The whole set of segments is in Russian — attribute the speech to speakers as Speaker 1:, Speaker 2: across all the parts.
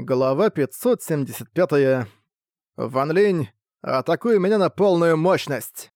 Speaker 1: Глава 575. Ван Линь, атакуй меня на полную мощность!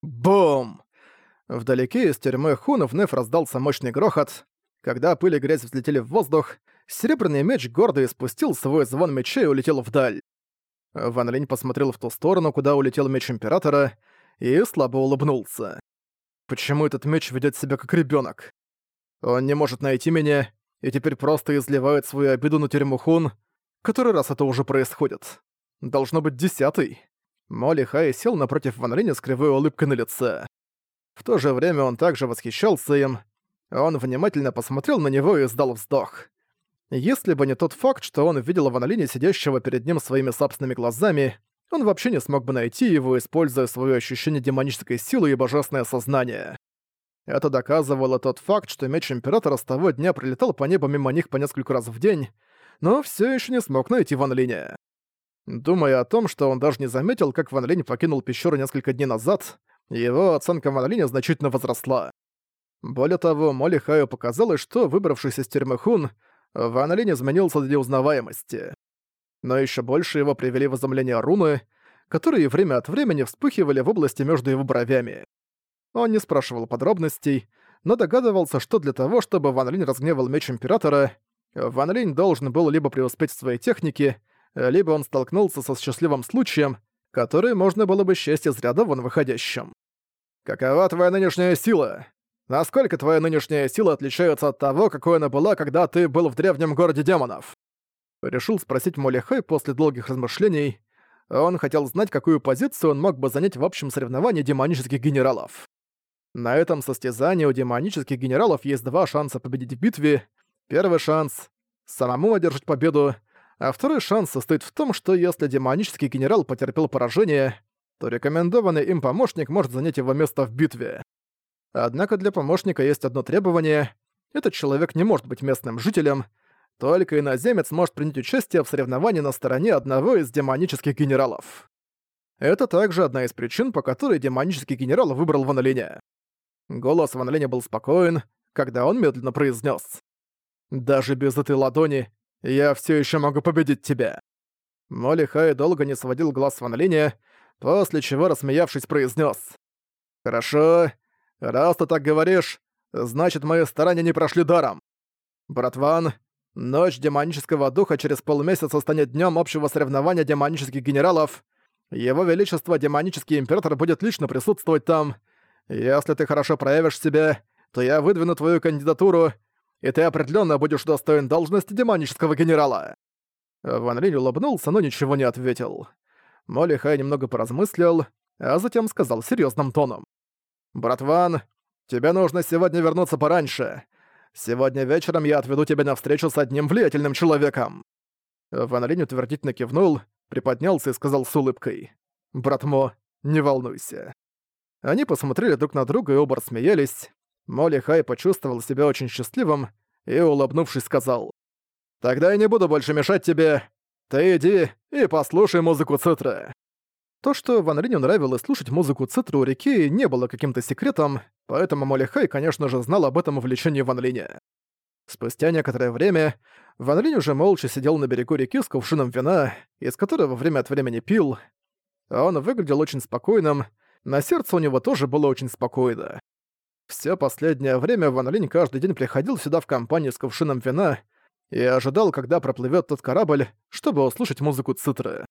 Speaker 1: Бум! Вдалеке из тюрьмы Хуна вновь раздался мощный грохот. Когда пыль и грязь взлетели в воздух, серебряный меч гордо испустил свой звон меча и улетел вдаль. Ван Линь посмотрел в ту сторону, куда улетел меч Императора, и слабо улыбнулся. Почему этот меч ведет себя как ребенок? Он не может найти меня, и теперь просто изливает свою обиду на тюрьму Хун. Который раз это уже происходит? Должно быть десятый. Молли Хай сел напротив Ван Линя с кривой улыбкой на лице. В то же время он также восхищался им. Он внимательно посмотрел на него и издал вздох. Если бы не тот факт, что он видел Ван Линя, сидящего перед ним своими собственными глазами, он вообще не смог бы найти его, используя свое ощущение демонической силы и божественное сознание. Это доказывало тот факт, что меч Императора с того дня прилетал по небу мимо них по несколько раз в день, но все еще не смог найти Ван Линя. Думая о том, что он даже не заметил, как Ван Линь покинул пещеру несколько дней назад, его оценка Ван Линя значительно возросла. Более того, Молли Хаю показалось, что, выбравшись из тюрьмы Хун, Ван Линь изменился для узнаваемости. Но еще больше его привели в изумление руны, которые время от времени вспыхивали в области между его бровями. Он не спрашивал подробностей, но догадывался, что для того, чтобы Ван Линь разгневал меч Императора, Ван Линь должен был либо преуспеть в своей технике, либо он столкнулся со счастливым случаем, который можно было бы счесть из ряда вон выходящим. «Какова твоя нынешняя сила? Насколько твоя нынешняя сила отличается от того, какой она была, когда ты был в древнем городе демонов?» Решил спросить Молихай после долгих размышлений. Он хотел знать, какую позицию он мог бы занять в общем соревновании демонических генералов. На этом состязании у демонических генералов есть два шанса победить в битве. Первый шанс — самому одержать победу, а второй шанс состоит в том, что если демонический генерал потерпел поражение, то рекомендованный им помощник может занять его место в битве. Однако для помощника есть одно требование — этот человек не может быть местным жителем, только иноземец может принять участие в соревновании на стороне одного из демонических генералов. Это также одна из причин, по которой демонический генерал выбрал Ван. Голос Ван Линя был спокоен, когда он медленно произнес: «Даже без этой ладони я все еще могу победить тебя». Молли Хай долго не сводил глаз Ван Линя, после чего, рассмеявшись, произнес: «Хорошо, раз ты так говоришь, значит, мои старания не прошли даром. Братван, ночь демонического духа через полмесяца станет днем общего соревнования демонических генералов. Его Величество Демонический Император будет лично присутствовать там, если ты хорошо проявишь себя, то я выдвину твою кандидатуру, и ты определенно будешь достоин должности демонического генерала». Ван Линь улыбнулся, но ничего не ответил. Молли Хай немного поразмыслил, а затем сказал серьезным тоном. «Брат Ван, тебе нужно сегодня вернуться пораньше. Сегодня вечером я отведу тебя на встречу с одним влиятельным человеком». Ван Линь утвердительно кивнул, приподнялся и сказал с улыбкой. «Брат Мо, не волнуйся. Они посмотрели друг на друга и оба смеялись. Молли Хай почувствовал себя очень счастливым и, улыбнувшись, сказал. «Тогда я не буду больше мешать тебе. Ты иди и послушай музыку Цитры». То, что Ван Линю нравилось слушать музыку Цитры у реки, не было каким-то секретом, поэтому Молли Хай, конечно же, знал об этом увлечении Ван Линя. Спустя некоторое время Ван Линь уже молча сидел на берегу реки с кувшином вина, из которого время от времени пил. Он выглядел очень спокойным, на сердце у него тоже было очень спокойно. Все последнее время Ван Линь каждый день приходил сюда в компанию с кувшином вина и ожидал, когда проплывет тот корабль, чтобы услышать музыку цитры.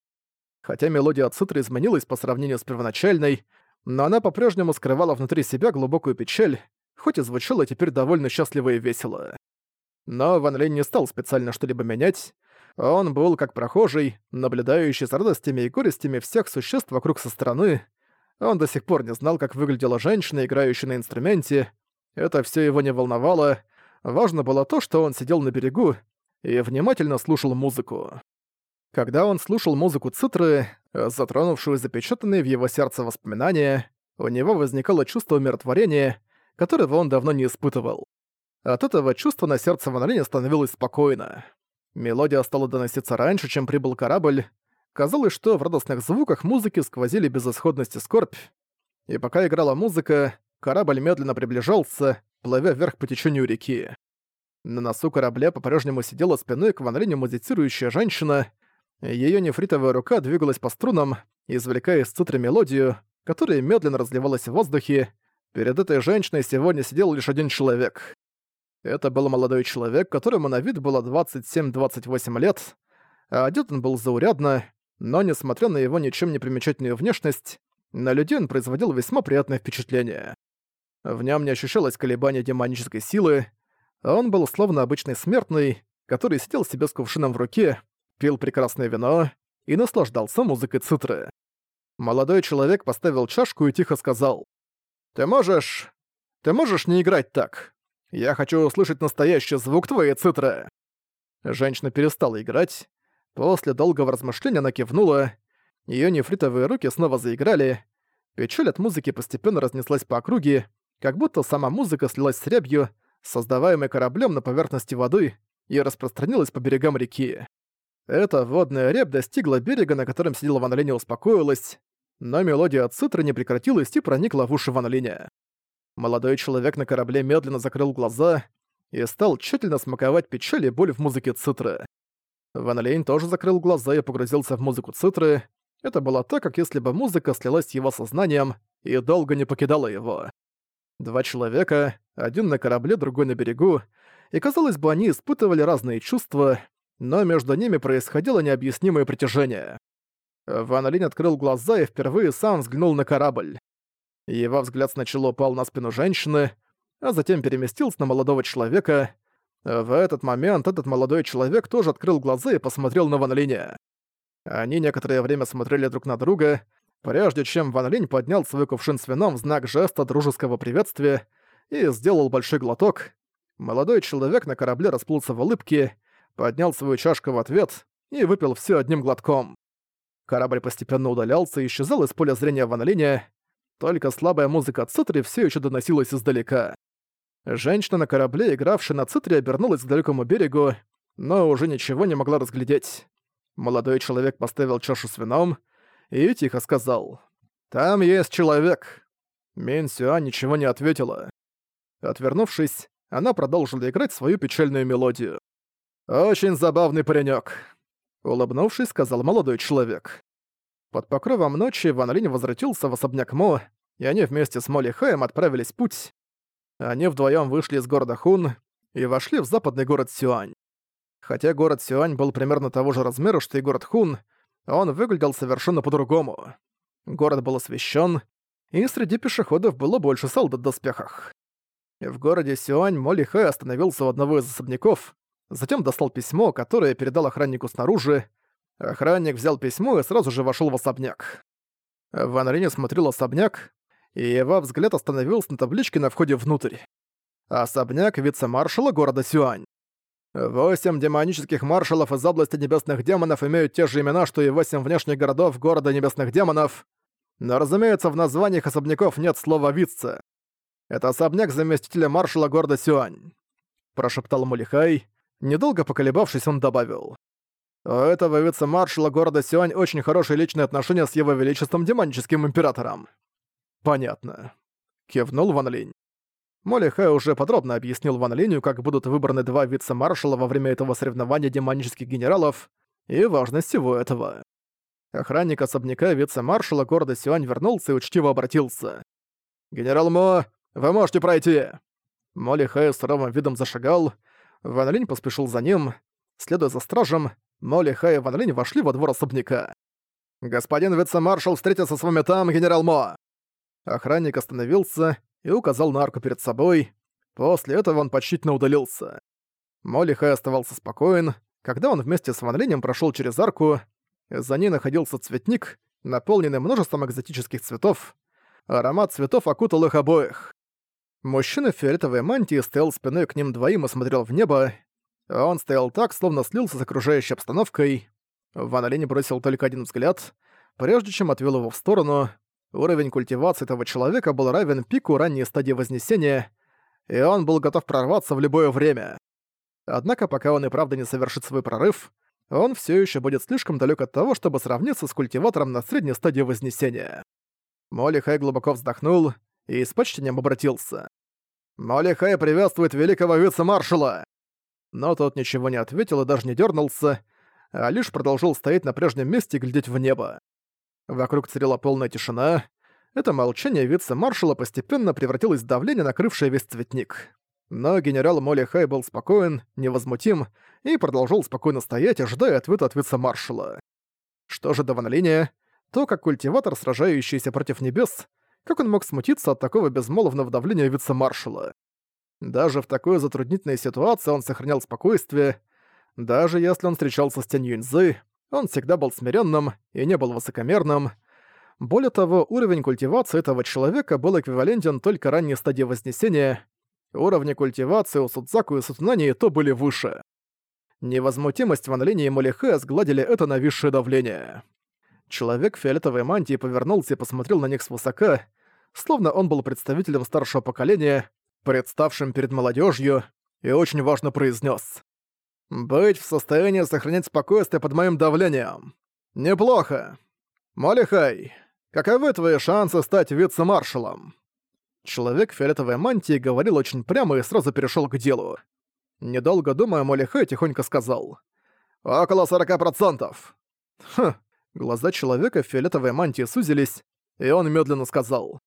Speaker 1: Хотя мелодия цитры изменилась по сравнению с первоначальной, но она по-прежнему скрывала внутри себя глубокую печаль, хоть и звучала теперь довольно счастливо и весело. Но Ван Линь не стал специально что-либо менять. Он был как прохожий, наблюдающий за радостями и горестями всех существ вокруг со стороны, он до сих пор не знал, как выглядела женщина, играющая на инструменте. Это все его не волновало. Важно было то, что он сидел на берегу и внимательно слушал музыку. Когда он слушал музыку Цитры, затронувшую запечатанные в его сердце воспоминания, у него возникало чувство умиротворения, которого он давно не испытывал. От этого чувства на сердце Ван становилось спокойно. Мелодия стала доноситься раньше, чем прибыл корабль, Казалось, что в радостных звуках музыки сквозили безысходность и скорбь. И пока играла музыка, корабль медленно приближался, плывя вверх по течению реки. На носу корабля по-прежнему сидела спиной к Ван Линю музицирующая женщина. Её нефритовая рука двигалась по струнам, извлекая из цитры мелодию, которая медленно разливалась в воздухе. Перед этой женщиной сегодня сидел лишь один человек. Это был молодой человек, которому на вид было 27-28 лет, а одет он был заурядно, но, несмотря на его ничем не примечательную внешность, на людей он производил весьма приятное впечатление. В нем не ощущалось колебания демонической силы, а он был словно обычный смертный, который сидел себе с кувшином в руке, пил прекрасное вино и наслаждался музыкой цитры. Молодой человек поставил чашку и тихо сказал. «Ты можешь... Ты можешь не играть так? Я хочу услышать настоящий звук твоей цитры». Женщина перестала играть. После долгого размышления она кивнула. Её нефритовые руки снова заиграли. Печаль от музыки постепенно разнеслась по округе, как будто сама музыка слилась с рябью, создаваемой кораблем на поверхности воды, и распространилась по берегам реки. Эта водная рябь достигла берега, на котором сидела Ван Линь и успокоилась, но мелодия от цитры не прекратилась и проникла в уши Ван Линя. Молодой человек на корабле медленно закрыл глаза и стал тщательно смаковать печаль и боль в музыке цитры. Ван Линь тоже закрыл глаза и погрузился в музыку цитры. Это было так, как если бы музыка слилась с его сознанием и долго не покидала его. Два человека, один на корабле, другой на берегу, и казалось бы, они испытывали разные чувства, но между ними происходило необъяснимое притяжение. Ван Линь открыл глаза и впервые сам взглянул на корабль. Его взгляд сначала упал на спину женщины, а затем переместился на молодого человека. В этот момент этот молодой человек тоже открыл глаза и посмотрел на Ван Линя. Они некоторое время смотрели друг на друга, прежде чем Ван Линь поднял свой кувшин с вином в знак жеста дружеского приветствия и сделал большой глоток. Молодой человек на корабле расплылся в улыбке, поднял свою чашку в ответ и выпил все одним глотком. Корабль постепенно удалялся и исчезал из поля зрения Ван Линя. Только слабая музыка цитри все еще доносилась издалека. Женщина на корабле, игравшая на цитре, обернулась к далекому берегу, но уже ничего не могла разглядеть. Молодой человек поставил чашу с вином и тихо сказал «Там есть человек». Мин Сюа ничего не ответила. Отвернувшись, она продолжила играть свою печальную мелодию. «Очень забавный паренёк», Улыбнувшись, сказал молодой человек. Под покровом ночи Ван Линь возвратился в особняк Мо, и они вместе с Молли Хэем отправились в путь. Они вдвоем вышли из города Хун и вошли в западный город Сюань. Хотя город Сюань был примерно того же размера, что и город Хун, он выглядел совершенно по-другому. Город был освещен, и среди пешеходов было больше солдат в доспехах. В городе Сюань Молли Хэ остановился у одного из особняков, затем достал письмо, которое передал охраннику снаружи. Охранник взял письмо и сразу же вошел в особняк. Ван Рене смотрел особняк, и его взгляд остановился на табличке на входе внутрь. Особняк вице-маршала города Сюань. Восемь демонических маршалов из области небесных демонов имеют те же имена, что и восемь внешних городов города небесных демонов. Но, разумеется, в названиях особняков нет слова «вице». Это особняк заместителя маршала города Сюань. Прошептал Мулихай. Недолго поколебавшись, он добавил. «У этого вице-маршала города Сюань очень хорошие личные отношения с его величеством демоническим императором». «Понятно», — кивнул Ван Линь. Молли Хай уже подробно объяснил Ван Линю, как будут выбраны два вице-маршала во время этого соревнования демонических генералов и важность всего этого. Охранник особняка вице-маршала города Сюань вернулся и учтиво обратился. «Генерал Мо, вы можете пройти!» Молли Хай с суровым видом зашагал, Ван Линь поспешил за ним. Следуя за стражем, Молли, Хай и Ван Линь вошли во двор особняка. «Господин вице-маршал встретится с вами там, генерал Мо!» Охранник остановился и указал на арку перед собой. После этого он почтительно удалился. Молли Хай оставался спокоен. Когда он вместе с Ван Линем прошел через арку, за ней находился цветник, наполненный множеством экзотических цветов. Аромат цветов окутал их обоих. Мужчина в фиолетовой мантии стоял спиной к ним двоим и смотрел в небо. Он стоял так, словно слился с окружающей обстановкой. Ван Олень бросил только один взгляд, прежде чем отвел его в сторону. Уровень культивации этого человека был равен пику ранней стадии Вознесения, и он был готов прорваться в любое время. Однако пока он и правда не совершит свой прорыв, он все еще будет слишком далек от того, чтобы сравниться с культиватором на средней стадии Вознесения. Молли Хай глубоко вздохнул и с почтением обратился. «Молли Хай приветствует великого вице-маршала! но тот ничего не ответил и даже не дернулся, а лишь продолжил стоять на прежнем месте и глядеть в небо. Вокруг царила полная тишина. Это молчание вице-маршала постепенно превратилось в давление, накрывшее весь цветник. Но генерал Молли Хай был спокоен, невозмутим и продолжал спокойно стоять, ожидая ответа от вице-маршала. Что же до Ван Линя, то как культиватор, сражающийся против небес, как он мог смутиться от такого безмолвного давления вице-маршала? Даже в такой затруднительной ситуации он сохранял спокойствие. Даже если он встречался с Тянь Юньзы, он всегда был смиренным и не был высокомерным. Более того, уровень культивации этого человека был эквивалентен только ранней стадии Вознесения, Уровни культивации у Судзаку и Сутунани то были выше. Невозмутимость Ван Линя и Молихэ сгладили это нависшее давление. Человек в фиолетовой мантии повернулся и посмотрел на них свысока, словно он был представителем старшего поколения, представшим перед молодежью, и очень важно произнес: «Быть в состоянии сохранять спокойствие под моим давлением. Неплохо. Молихай, каковы твои шансы стать вице-маршалом?» Человек в фиолетовой мантии говорил очень прямо и сразу перешел к делу. Недолго думая, Молли Хэ тихонько сказал. «Около 40%!» Хм, глаза человека в фиолетовой мантии сузились, и он медленно сказал.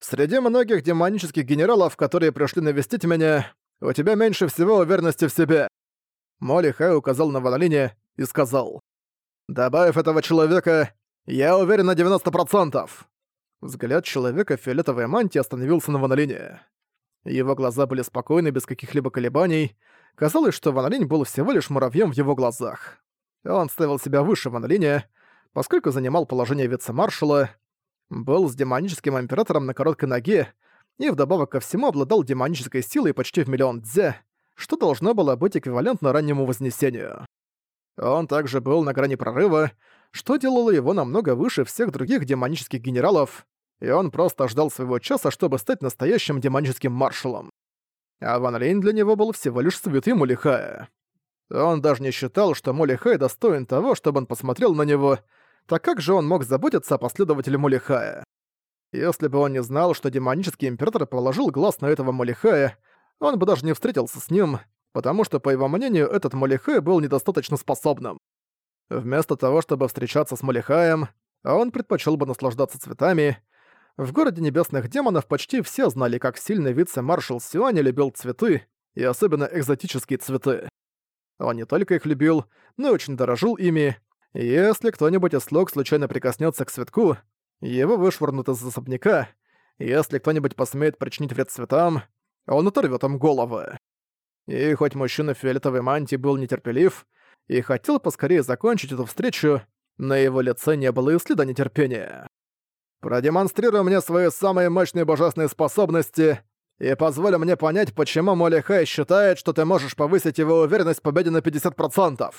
Speaker 1: «Среди многих демонических генералов, которые пришли навестить меня, у тебя меньше всего уверенности в себе». Молли Хай указал на Ванолине и сказал. «Добавив этого человека, я уверен на 90%. Взгляд человека в фиолетовой мантии остановился на Ванолине. Его глаза были спокойны, без каких-либо колебаний. Казалось, что Ванолинь был всего лишь муравьем в его глазах. Он ставил себя выше Ванолиня, поскольку занимал положение вице-маршала, был с демоническим императором на короткой ноге и вдобавок ко всему обладал демонической силой почти в миллион дзе, что должно было быть эквивалентно раннему Вознесению. Он также был на грани прорыва, что делало его намного выше всех других демонических генералов, и он просто ждал своего часа, чтобы стать настоящим демоническим маршалом. А Ван Лейн для него был всего лишь святым Мулихая. Он даже не считал, что Мулихай достоин того, чтобы он посмотрел на него, так как же он мог заботиться о последователе Мулихая? Если бы он не знал, что демонический император положил глаз на этого Мулихая, он бы даже не встретился с ним, потому что, по его мнению, этот Мулихай был недостаточно способным. Вместо того, чтобы встречаться с Мулихаем, он предпочел бы наслаждаться цветами, в городе небесных демонов почти все знали, как сильно вице-маршал Сюань любил цветы, и особенно экзотические цветы. Он не только их любил, но и очень дорожил ими. Если кто-нибудь из слуг случайно прикоснется к цветку, его вышвырнут из особняка. Если кто-нибудь посмеет причинить вред цветам, он оторвет им головы. И хоть мужчина в фиолетовой мантии был нетерпелив и хотел поскорее закончить эту встречу, на его лице не было и следа нетерпения. Продемонстрируй мне свои самые мощные божественные способности и позволь мне понять, почему Молихай считает, что ты можешь повысить его уверенность в победе на 50%.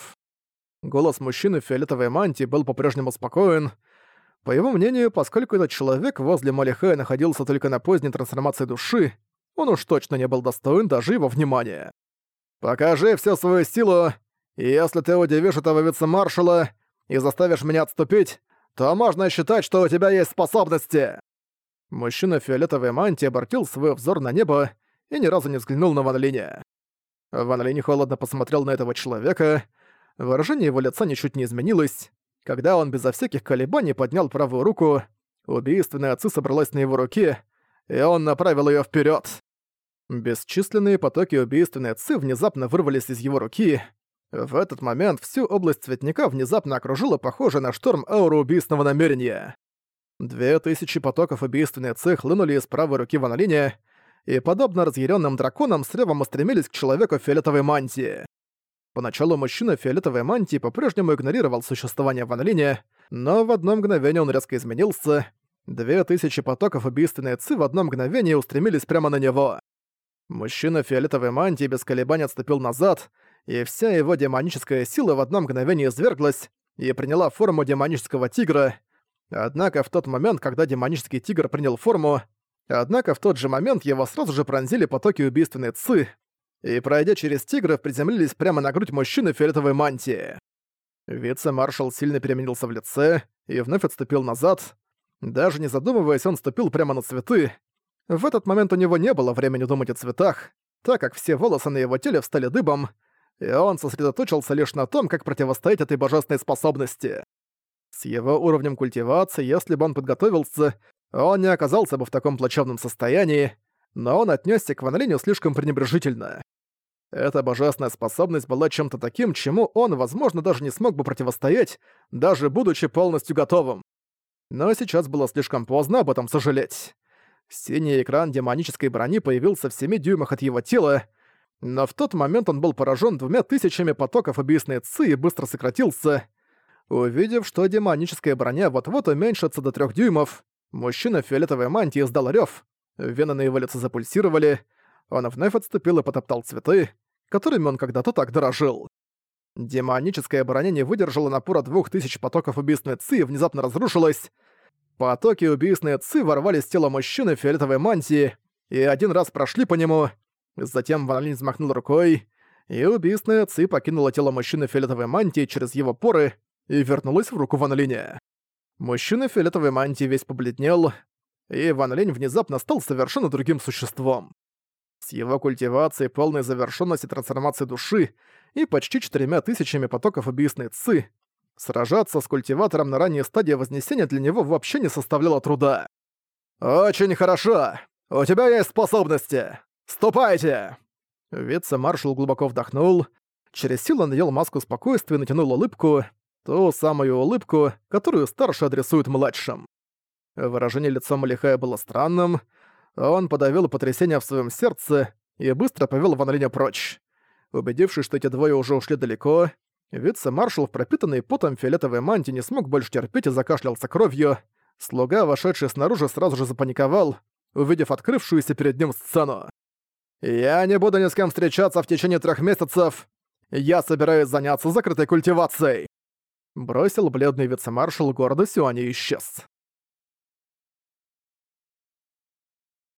Speaker 1: Голос мужчины в фиолетовой мантии был по-прежнему спокоен. По его мнению, поскольку этот человек возле Молихая находился только на поздней трансформации души, он уж точно не был достоин даже его внимания. «Покажи всю свою силу, и если ты удивишь этого вице-маршала и заставишь меня отступить, то можно считать, что у тебя есть способности!» Мужчина в фиолетовой мантии обратил свой взор на небо и ни разу не взглянул на Ван Линя. Ван Линь холодно посмотрел на этого человека. Выражение его лица ничуть не изменилось. Когда он безо всяких колебаний поднял правую руку, убийственная отцы собралась на его руке, и он направил ее вперед. Бесчисленные потоки убийственной отцы внезапно вырвались из его руки, в этот момент всю область цветника внезапно окружила похожая на шторм аура убийственного намерения. Две тысячи потоков убийственной цех хлынули из правой руки Ван Линя, и, подобно разъяренным драконам, с ревом устремились к человеку в фиолетовой мантии. Поначалу мужчина в фиолетовой мантии по-прежнему игнорировал существование Ван Линя, но в одно мгновение он резко изменился. Две тысячи потоков убийственной ци в одно мгновение устремились прямо на него. Мужчина в фиолетовой мантии без колебаний отступил назад, и вся его демоническая сила в одно мгновение изверглась и приняла форму демонического тигра. Однако в тот момент, когда демонический тигр принял форму, однако в тот же момент его сразу же пронзили потоки убийственной ци, и, пройдя через тигра, приземлились прямо на грудь мужчины в фиолетовой мантии. Вице-маршал сильно переменился в лице и вновь отступил назад. Даже не задумываясь, он ступил прямо на цветы. В этот момент у него не было времени думать о цветах, так как все волосы на его теле встали дыбом, и он сосредоточился лишь на том, как противостоять этой божественной способности. С его уровнем культивации, если бы он подготовился, он не оказался бы в таком плачевном состоянии, но он отнесся к Ван Линю слишком пренебрежительно. Эта божественная способность была чем-то таким, чему он, возможно, даже не смог бы противостоять, даже будучи полностью готовым. Но сейчас было слишком поздно об этом сожалеть. Синий экран демонической брони появился в семи дюймах от его тела, но в тот момент он был поражен двумя тысячами потоков убийственной ци и быстро сократился. Увидев, что демоническая броня вот-вот уменьшится до трех дюймов, мужчина в фиолетовой мантии издал рёв, вены на его лице запульсировали, он вновь отступил и потоптал цветы, которыми он когда-то так дорожил. Демоническая броня не выдержала напора двух тысяч потоков убийственной ци и внезапно разрушилась. Потоки убийственной ци ворвались в тело мужчины в фиолетовой мантии и один раз прошли по нему. Затем Ван Линь взмахнул рукой, и убийственная ци покинула тело мужчины в фиолетовой мантии через его поры и вернулась в руку Ван Линя. Мужчина в фиолетовой мантии весь побледнел, и Ван Линь внезапно стал совершенно другим существом. С его культивацией полной завершенности трансформации души и почти четырьмя тысячами потоков убийственной ци, сражаться с культиватором на ранней стадии Вознесения для него вообще не составляло труда. «Очень хорошо! У тебя есть способности! Ступайте!» Вице-маршал глубоко вдохнул, через силу надел маску спокойствия и натянул улыбку, ту самую улыбку, которую старший адресует младшим. Выражение лица Малихая было странным, он подавил потрясение в своем сердце и быстро повел Ван Линя прочь. Убедившись, что эти двое уже ушли далеко, вице-маршал в пропитанной потом фиолетовой мантии не смог больше терпеть и закашлялся кровью. Слуга, вошедший снаружи, сразу же запаниковал, увидев открывшуюся перед ним сцену. «Я не буду ни с кем встречаться в течение трех месяцев. Я собираюсь заняться закрытой культивацией!» Бросил бледный вице-маршал города Сюани и исчез.